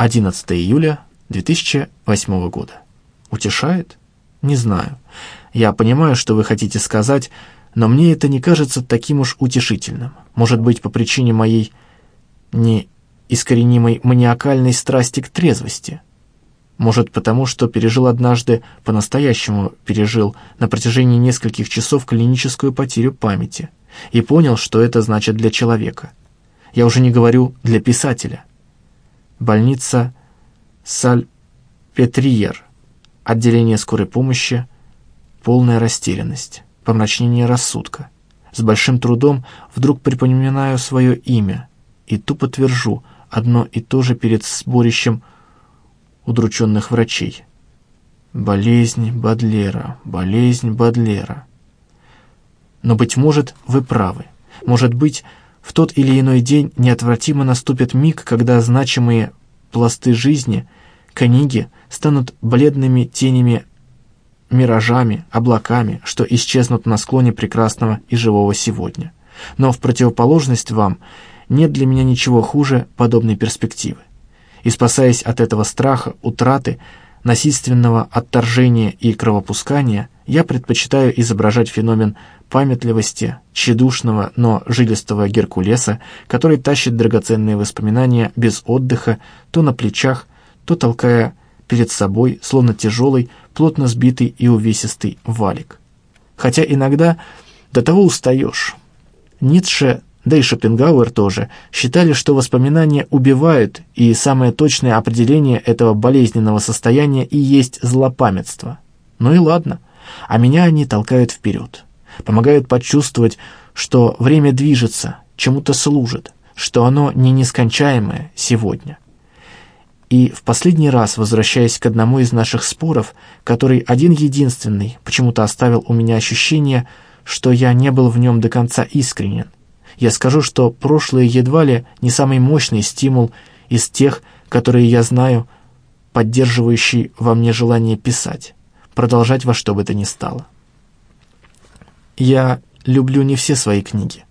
11 июля 2008 года. Утешает? Не знаю. Я понимаю, что вы хотите сказать, но мне это не кажется таким уж утешительным. Может быть, по причине моей неискоренимой маниакальной страсти к трезвости. Может, потому что пережил однажды, по-настоящему пережил, на протяжении нескольких часов клиническую потерю памяти и понял, что это значит для человека. Я уже не говорю для писателя. Больница Сальпетриер, отделение скорой помощи, полная растерянность, помрачнение рассудка. С большим трудом вдруг припоминаю свое имя и тупо твержу одно и то же перед сборищем удрученных врачей. Болезнь Бадлера, болезнь Бадлера. Но, быть может, вы правы. Может быть, в тот или иной день неотвратимо наступит миг, когда значимые пласты жизни, книги, станут бледными тенями, миражами, облаками, что исчезнут на склоне прекрасного и живого сегодня. Но в противоположность вам нет для меня ничего хуже подобной перспективы. И спасаясь от этого страха, утраты, насильственного отторжения и кровопускания, я предпочитаю изображать феномен памятливости, тщедушного, но жилистого Геркулеса, который тащит драгоценные воспоминания без отдыха, то на плечах, то толкая перед собой, словно тяжелый, плотно сбитый и увесистый валик. Хотя иногда до того устаешь. Ницше, да и Шопенгауэр тоже, считали, что воспоминания убивают, и самое точное определение этого болезненного состояния и есть злопамятство. Ну и ладно, а меня они толкают вперед помогают почувствовать, что время движется, чему-то служит, что оно не нескончаемое сегодня. И в последний раз, возвращаясь к одному из наших споров, который один-единственный почему-то оставил у меня ощущение, что я не был в нем до конца искренен, я скажу, что прошлое едва ли не самый мощный стимул из тех, которые я знаю, поддерживающий во мне желание писать, продолжать во что бы то ни стало. Я люблю не все свои книги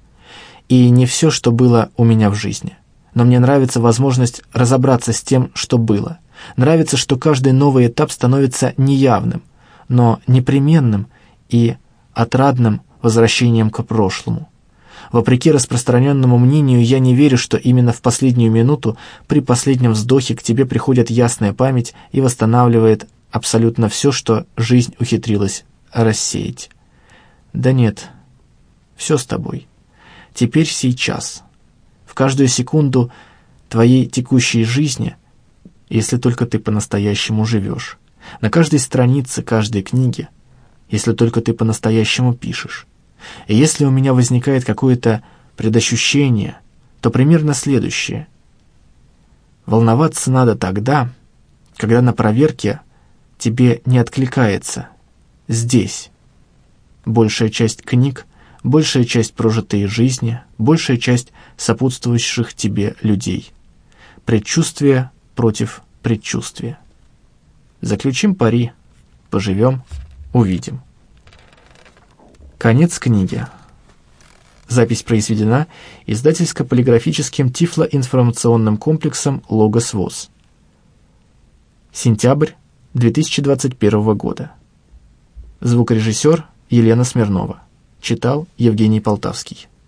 и не все, что было у меня в жизни. Но мне нравится возможность разобраться с тем, что было. Нравится, что каждый новый этап становится неявным, но непременным и отрадным возвращением к прошлому. Вопреки распространенному мнению, я не верю, что именно в последнюю минуту, при последнем вздохе, к тебе приходит ясная память и восстанавливает абсолютно все, что жизнь ухитрилась рассеять. Да нет, все с тобой. Теперь сейчас. В каждую секунду твоей текущей жизни, если только ты по-настоящему живешь. На каждой странице каждой книги, если только ты по-настоящему пишешь. И если у меня возникает какое-то предощущение, то примерно следующее. Волноваться надо тогда, когда на проверке тебе не откликается «здесь» большая часть книг, большая часть прожитой жизни, большая часть сопутствующих тебе людей. Предчувствие против предчувствия. Заключим пари, поживем, увидим. Конец книги. Запись произведена издательско-полиграфическим тифлоинформационным комплексом «Логос ВОЗ». Сентябрь 2021 года. Звукорежиссер Елена Смирнова. Читал Евгений Полтавский.